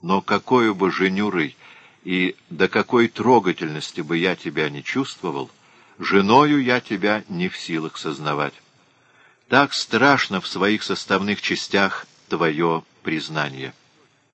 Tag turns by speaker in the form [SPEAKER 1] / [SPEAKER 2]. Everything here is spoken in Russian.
[SPEAKER 1] Но какой бы женюрой и до какой трогательности бы я тебя не чувствовал, женою я тебя не в силах сознавать. Так страшно в своих составных частях твое признание.